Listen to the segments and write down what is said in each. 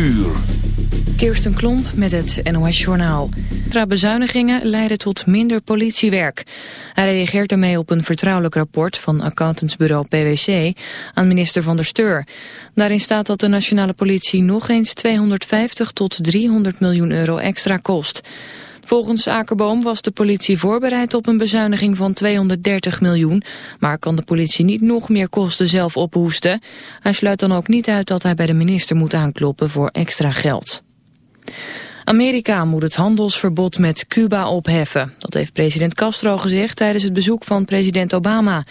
uur. Kirsten Klomp met het NOS-journaal. Bezuinigingen leiden tot minder politiewerk. Hij reageert daarmee op een vertrouwelijk rapport van accountantsbureau PwC aan minister Van der Steur. Daarin staat dat de nationale politie nog eens 250 tot 300 miljoen euro extra kost. Volgens Akerboom was de politie voorbereid op een bezuiniging van 230 miljoen, maar kan de politie niet nog meer kosten zelf ophoesten. Hij sluit dan ook niet uit dat hij bij de minister moet aankloppen voor extra geld. Amerika moet het handelsverbod met Cuba opheffen. Dat heeft president Castro gezegd tijdens het bezoek van president Obama.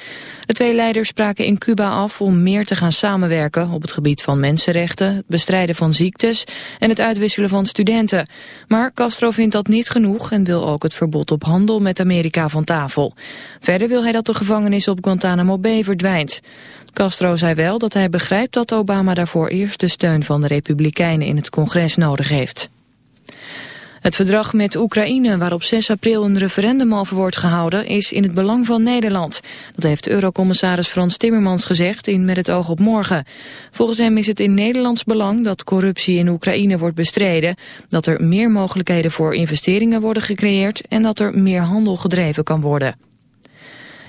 De twee leiders spraken in Cuba af om meer te gaan samenwerken... op het gebied van mensenrechten, het bestrijden van ziektes... en het uitwisselen van studenten. Maar Castro vindt dat niet genoeg... en wil ook het verbod op handel met Amerika van tafel. Verder wil hij dat de gevangenis op Guantanamo Bay verdwijnt. Castro zei wel dat hij begrijpt dat Obama daarvoor eerst de steun van de Republikeinen in het congres nodig heeft. Het verdrag met Oekraïne, waarop 6 april een referendum over wordt gehouden, is in het belang van Nederland. Dat heeft Eurocommissaris Frans Timmermans gezegd in Met het oog op morgen. Volgens hem is het in Nederlands belang dat corruptie in Oekraïne wordt bestreden, dat er meer mogelijkheden voor investeringen worden gecreëerd en dat er meer handel gedreven kan worden.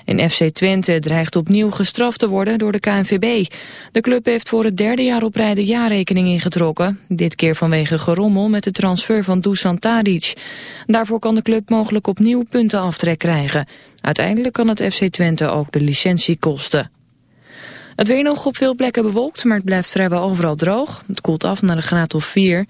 En FC Twente dreigt opnieuw gestraft te worden door de KNVB. De club heeft voor het derde jaar op rij de jaarrekening ingetrokken. Dit keer vanwege gerommel met de transfer van Dusan Tadic. Daarvoor kan de club mogelijk opnieuw puntenaftrek krijgen. Uiteindelijk kan het FC Twente ook de licentie kosten. Het weer nog op veel plekken bewolkt, maar het blijft vrijwel overal droog. Het koelt af naar een graad of 4.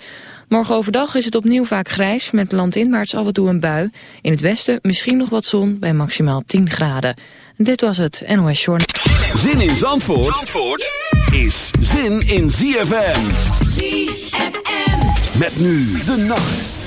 Morgen overdag is het opnieuw vaak grijs, met landinwaarts af en toe een bui. In het westen misschien nog wat zon bij maximaal 10 graden. Dit was het NOS Journal. Zin in Zandvoort, Zandvoort is zin in ZFM. ZFM. Met nu de nacht.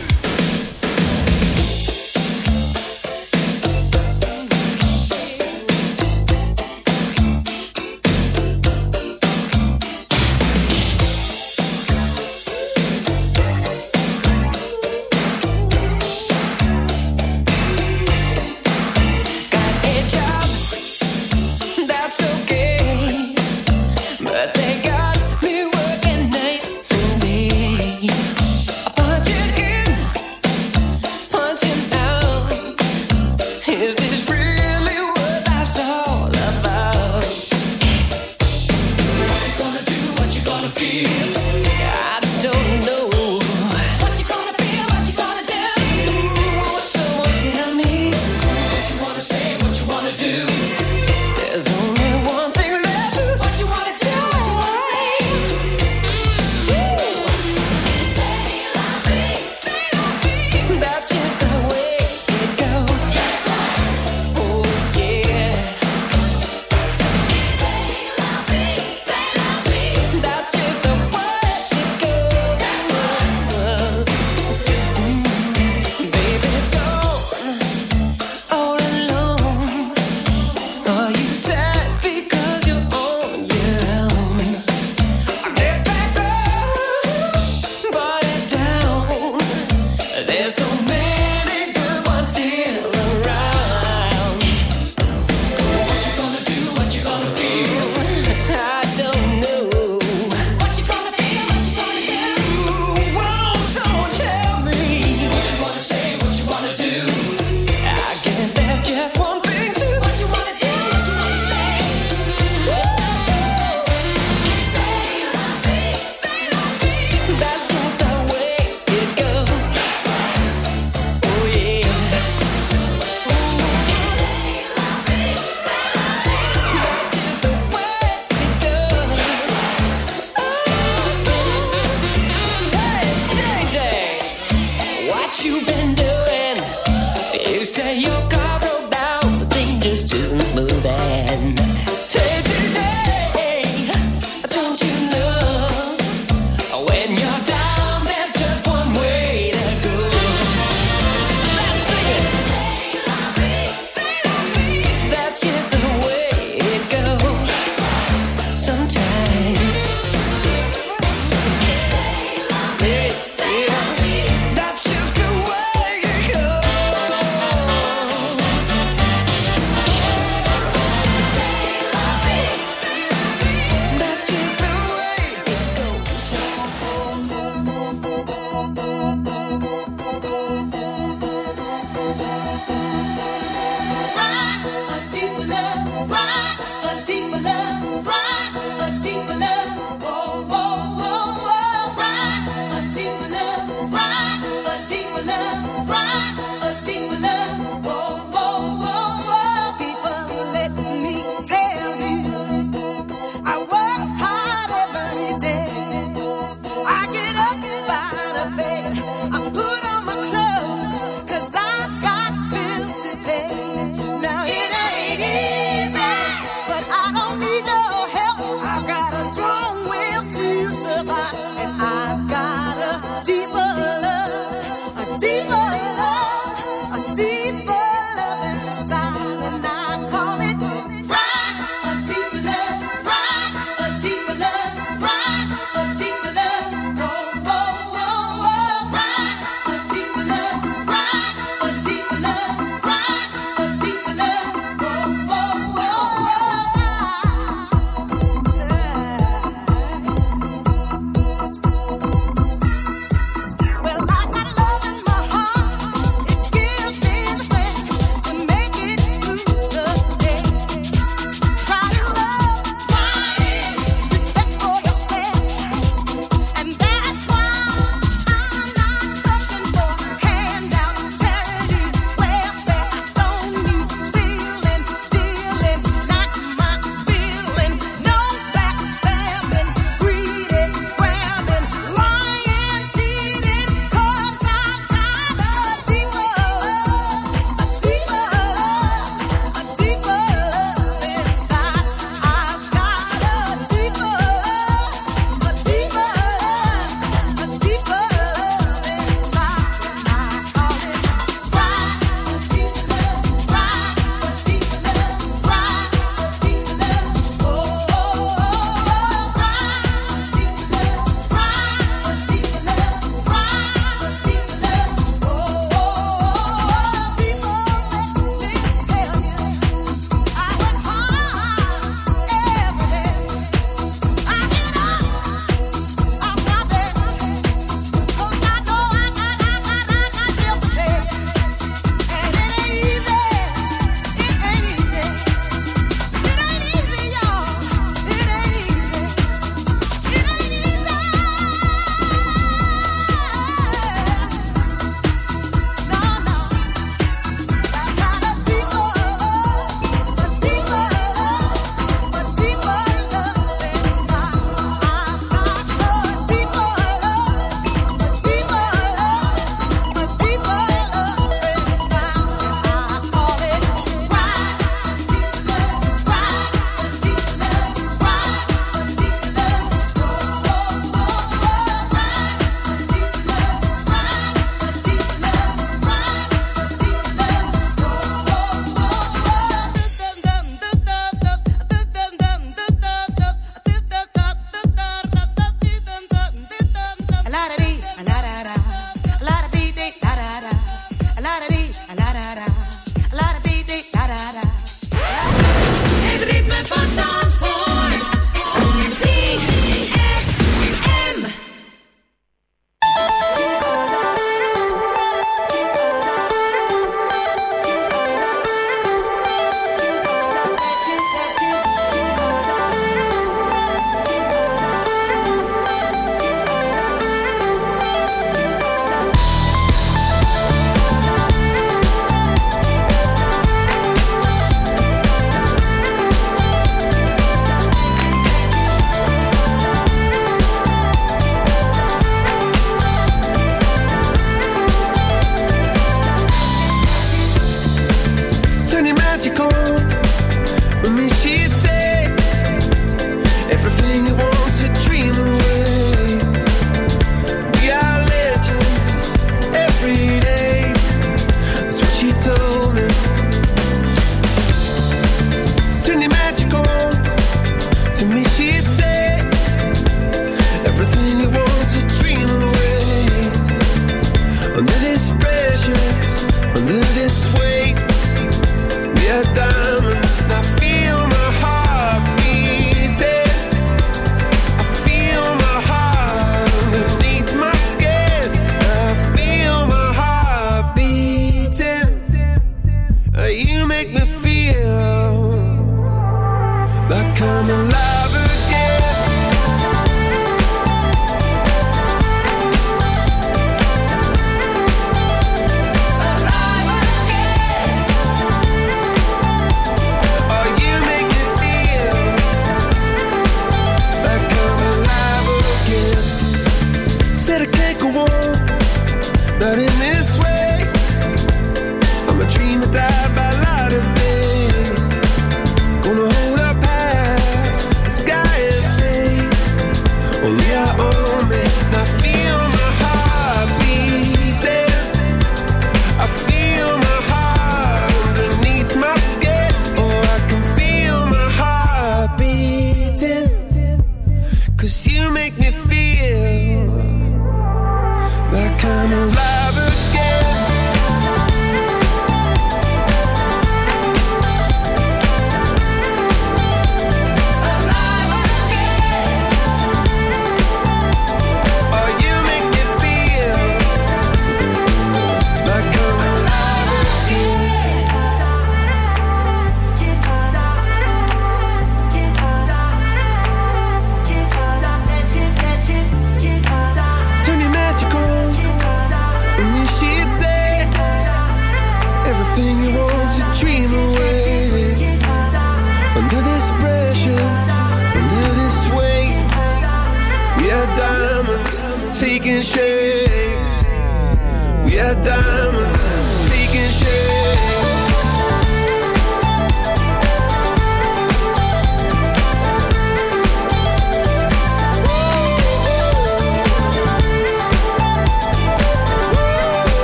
magical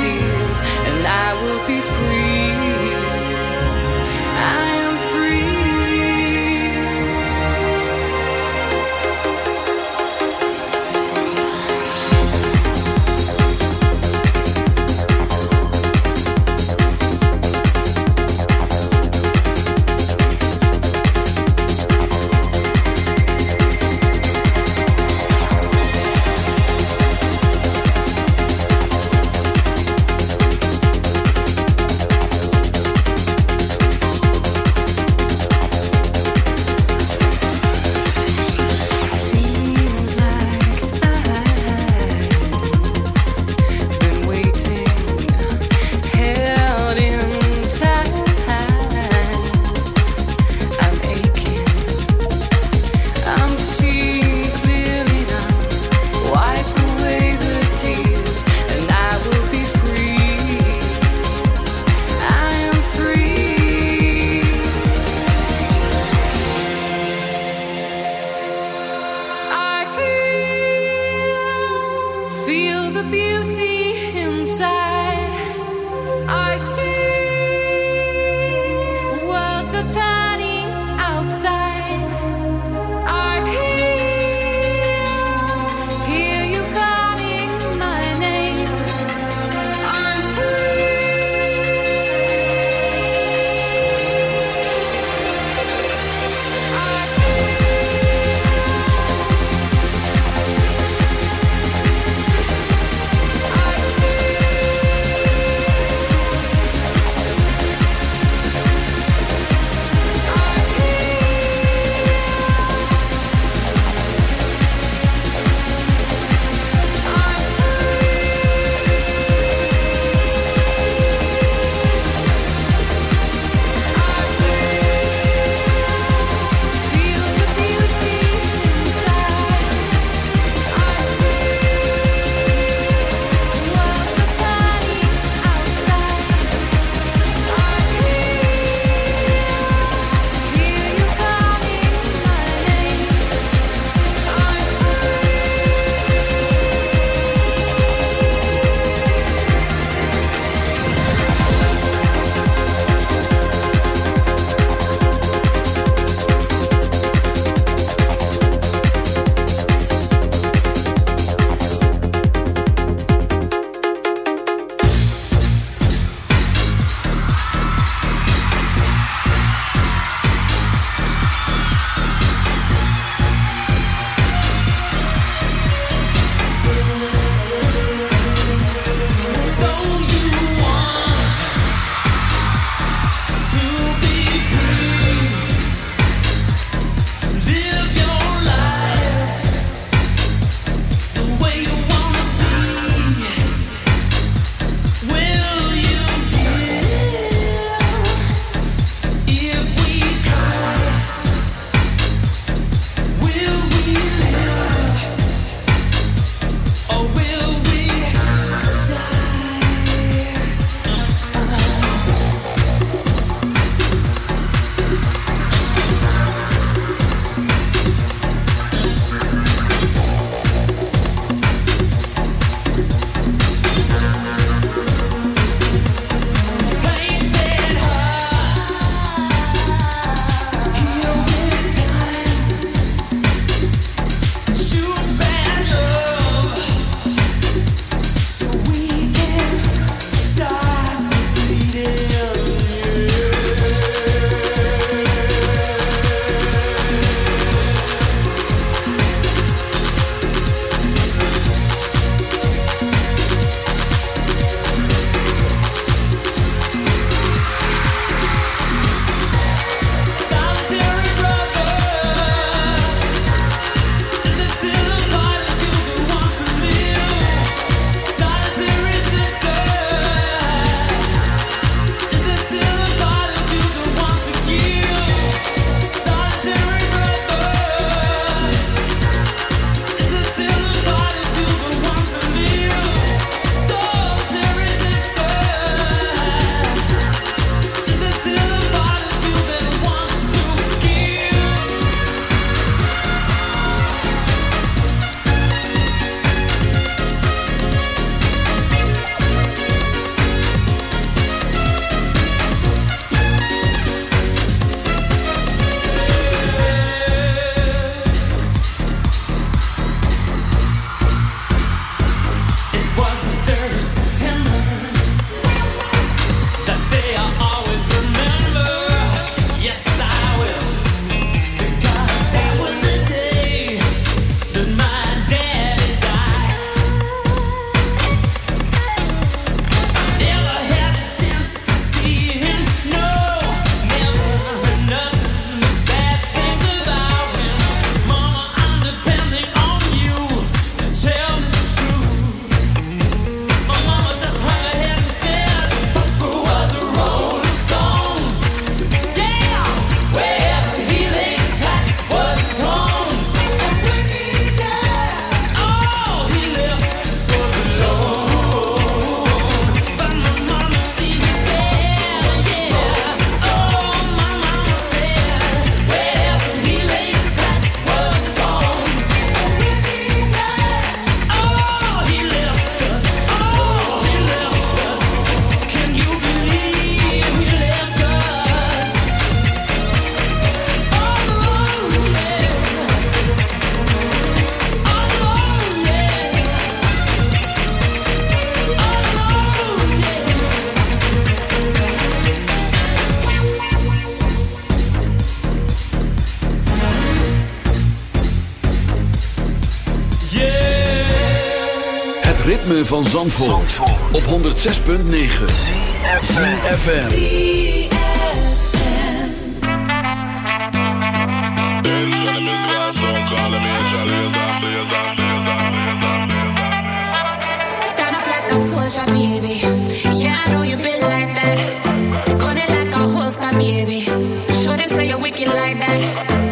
and I will be free. I van Zandvoort, op 106.9 CFFM know you like that.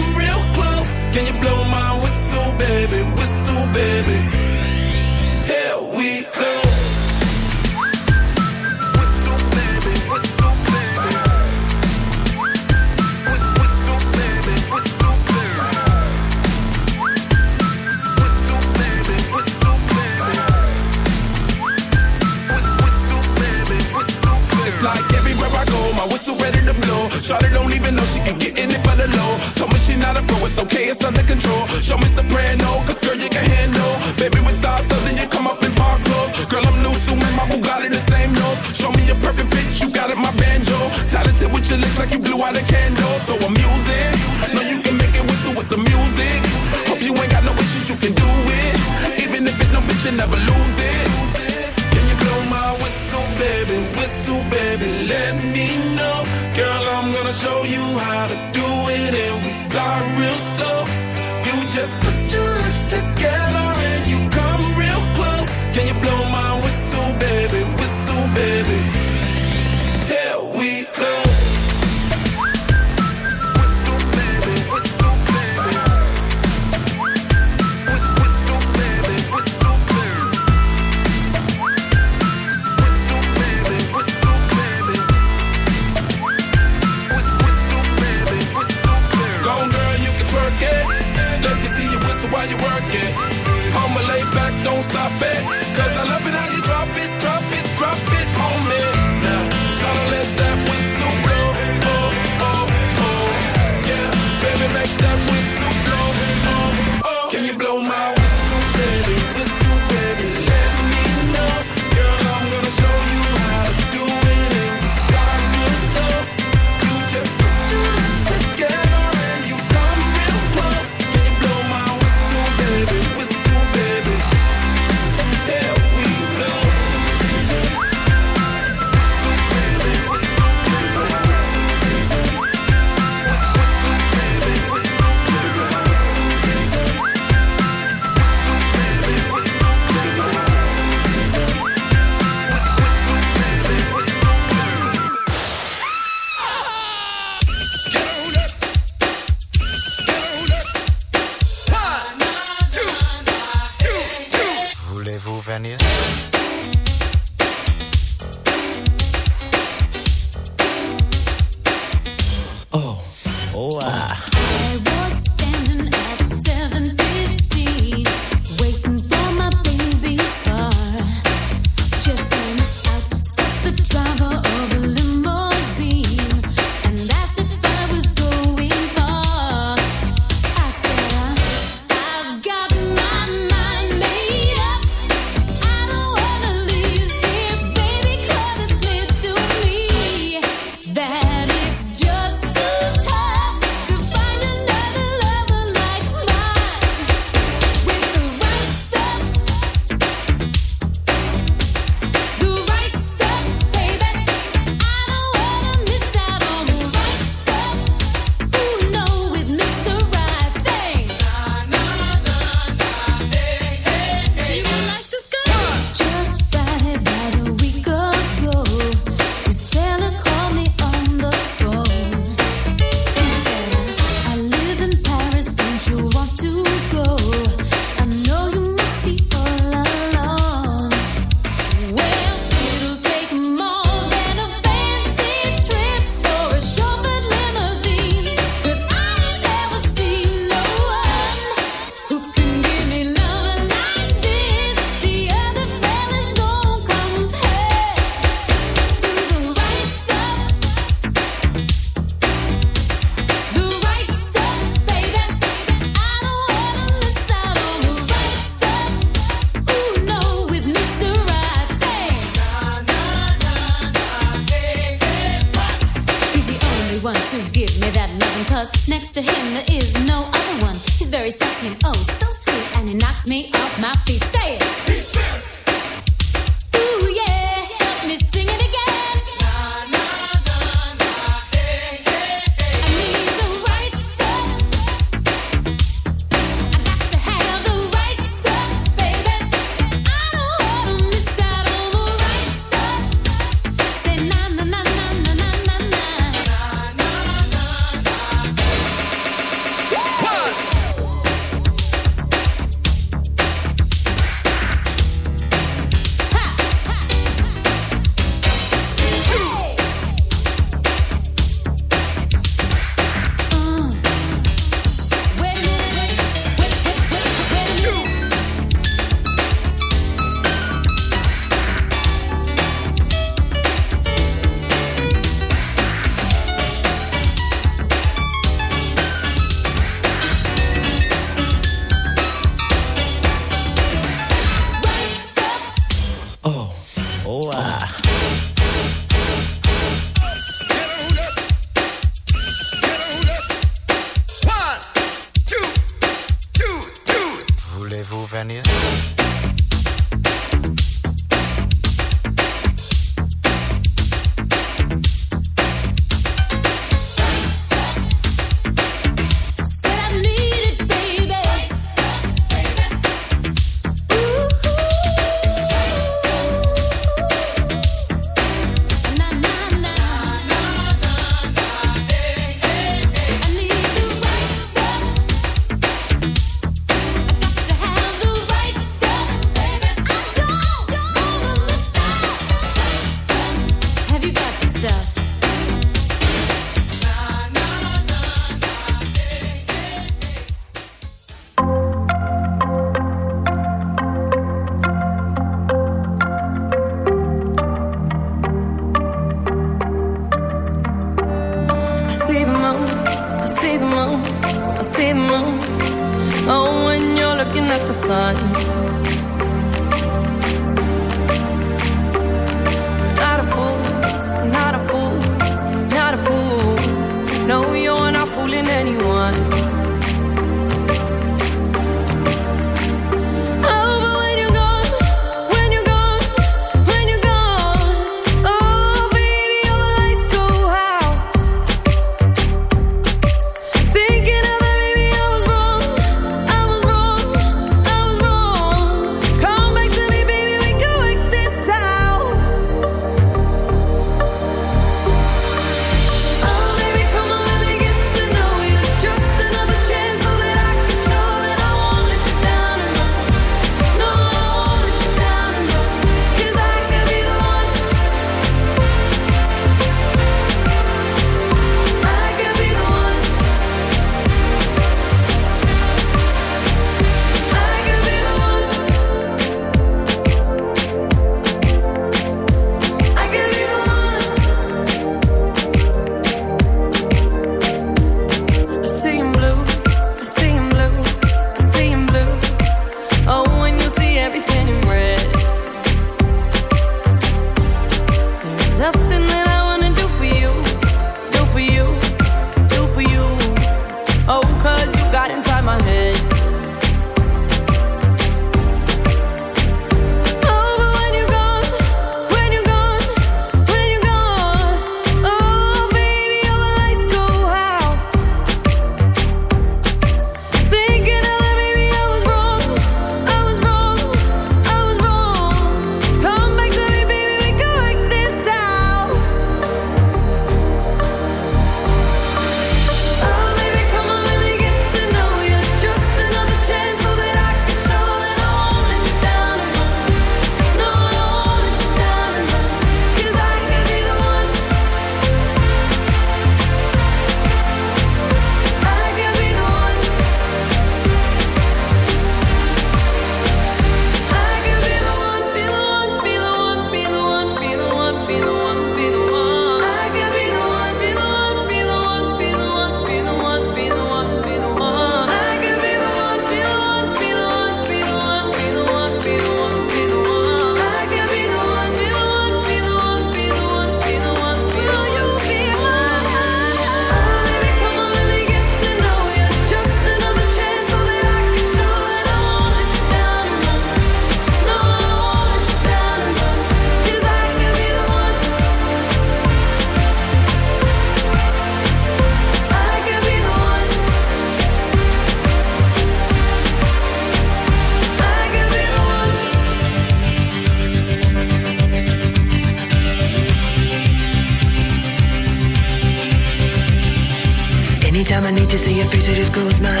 Picture this goes mine.